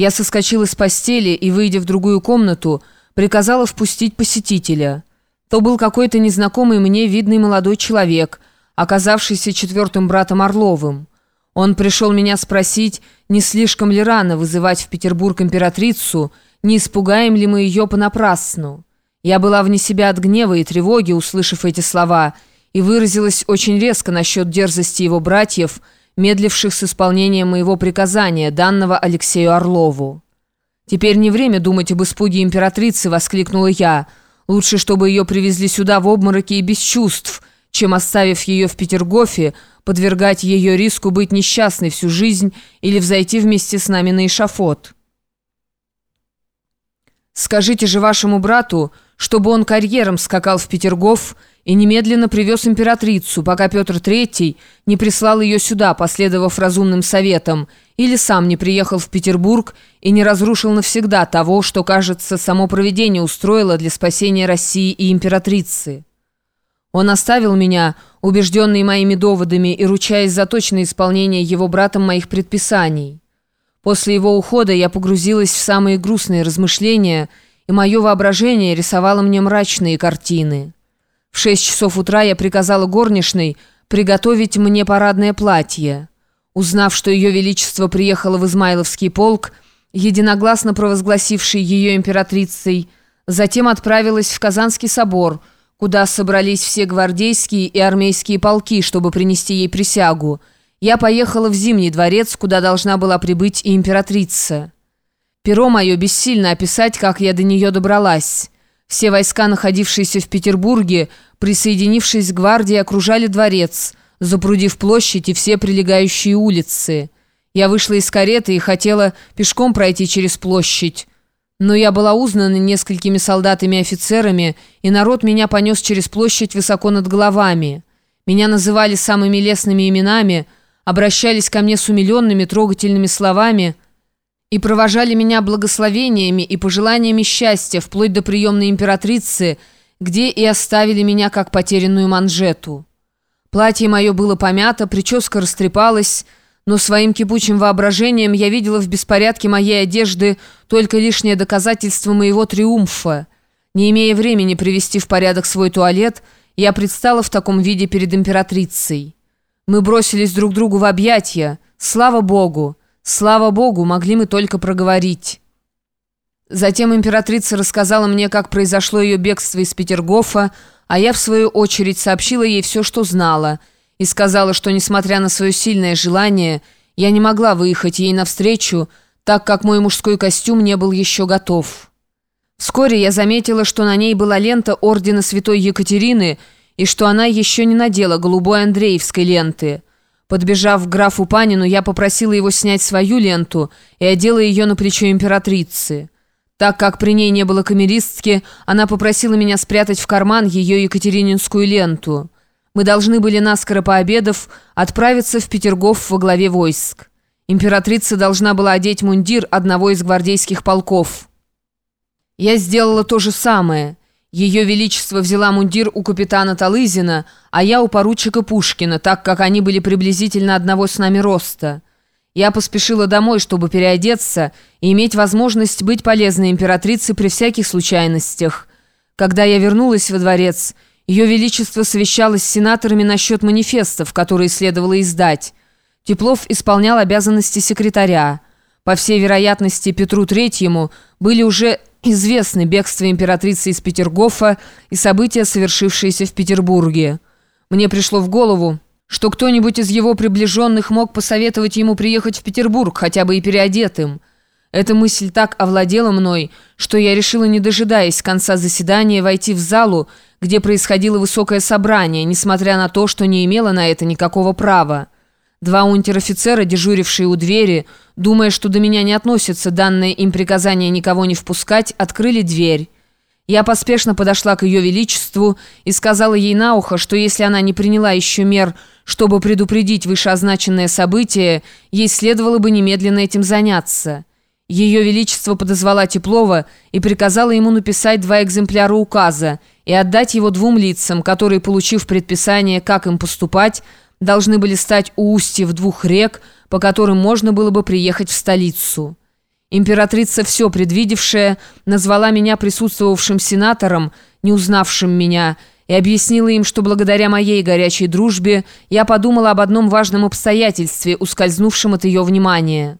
Я соскочила с постели и, выйдя в другую комнату, приказала впустить посетителя. То был какой-то незнакомый мне видный молодой человек, оказавшийся четвертым братом Орловым. Он пришел меня спросить, не слишком ли рано вызывать в Петербург императрицу, не испугаем ли мы ее понапрасну. Я была вне себя от гнева и тревоги, услышав эти слова, и выразилась очень резко насчет дерзости его братьев, медливших с исполнением моего приказания, данного Алексею Орлову. «Теперь не время думать об испуге императрицы», — воскликнула я. «Лучше, чтобы ее привезли сюда в обмороке и без чувств, чем, оставив ее в Петергофе, подвергать ее риску быть несчастной всю жизнь или взойти вместе с нами на эшафот». «Скажите же вашему брату, чтобы он карьером скакал в Петергоф и немедленно привез императрицу, пока Петр III не прислал ее сюда, последовав разумным советам, или сам не приехал в Петербург и не разрушил навсегда того, что, кажется, само провидение устроило для спасения России и императрицы. Он оставил меня, убежденный моими доводами и ручаясь за точное исполнение его братом моих предписаний. После его ухода я погрузилась в самые грустные размышления – и мое воображение рисовало мне мрачные картины. В шесть часов утра я приказала горничной приготовить мне парадное платье. Узнав, что ее величество приехало в Измайловский полк, единогласно провозгласивший ее императрицей, затем отправилась в Казанский собор, куда собрались все гвардейские и армейские полки, чтобы принести ей присягу. Я поехала в Зимний дворец, куда должна была прибыть и императрица. Перо мое бессильно описать, как я до нее добралась. Все войска, находившиеся в Петербурге, присоединившись к гвардии, окружали дворец, запрудив площадь и все прилегающие улицы. Я вышла из кареты и хотела пешком пройти через площадь. Но я была узнана несколькими солдатами и офицерами, и народ меня понес через площадь высоко над головами. Меня называли самыми лестными именами, обращались ко мне с умиленными трогательными словами – и провожали меня благословениями и пожеланиями счастья, вплоть до приемной императрицы, где и оставили меня как потерянную манжету. Платье мое было помято, прическа растрепалась, но своим кипучим воображением я видела в беспорядке моей одежды только лишнее доказательство моего триумфа. Не имея времени привести в порядок свой туалет, я предстала в таком виде перед императрицей. Мы бросились друг другу в объятия. Слава Богу! Слава богу, могли мы только проговорить. Затем императрица рассказала мне, как произошло ее бегство из Петергофа, а я, в свою очередь, сообщила ей все, что знала, и сказала, что, несмотря на свое сильное желание, я не могла выехать ей навстречу, так как мой мужской костюм не был еще готов. Вскоре я заметила, что на ней была лента ордена Святой Екатерины и что она еще не надела голубой Андреевской ленты – Подбежав к графу Панину, я попросила его снять свою ленту и одела ее на плечо императрицы. Так как при ней не было камеристки, она попросила меня спрятать в карман ее екатерининскую ленту. Мы должны были, наскоро пообедав, отправиться в Петергоф во главе войск. Императрица должна была одеть мундир одного из гвардейских полков. Я сделала то же самое – ее Величество взяла мундир у капитана Талызина, а я у поручика Пушкина, так как они были приблизительно одного с нами роста. Я поспешила домой, чтобы переодеться и иметь возможность быть полезной императрице при всяких случайностях. Когда я вернулась во дворец, Ее Величество совещалось с сенаторами насчет манифестов, которые следовало издать. Теплов исполнял обязанности секретаря. По всей вероятности, Петру Третьему были уже известны бегство императрицы из Петергофа и события, совершившиеся в Петербурге. Мне пришло в голову, что кто-нибудь из его приближенных мог посоветовать ему приехать в Петербург, хотя бы и переодетым. Эта мысль так овладела мной, что я решила, не дожидаясь конца заседания, войти в залу, где происходило высокое собрание, несмотря на то, что не имела на это никакого права. Два унтер-офицера, дежурившие у двери, думая, что до меня не относится данное им приказание никого не впускать, открыли дверь. Я поспешно подошла к ее величеству и сказала ей на ухо, что если она не приняла еще мер, чтобы предупредить вышеозначенное событие, ей следовало бы немедленно этим заняться. Ее величество подозвала Теплова и приказала ему написать два экземпляра указа и отдать его двум лицам, которые, получив предписание, как им поступать, должны были стать у устьев двух рек, по которым можно было бы приехать в столицу. Императрица, все предвидевшая, назвала меня присутствовавшим сенатором, не узнавшим меня, и объяснила им, что благодаря моей горячей дружбе я подумала об одном важном обстоятельстве, ускользнувшем от ее внимания.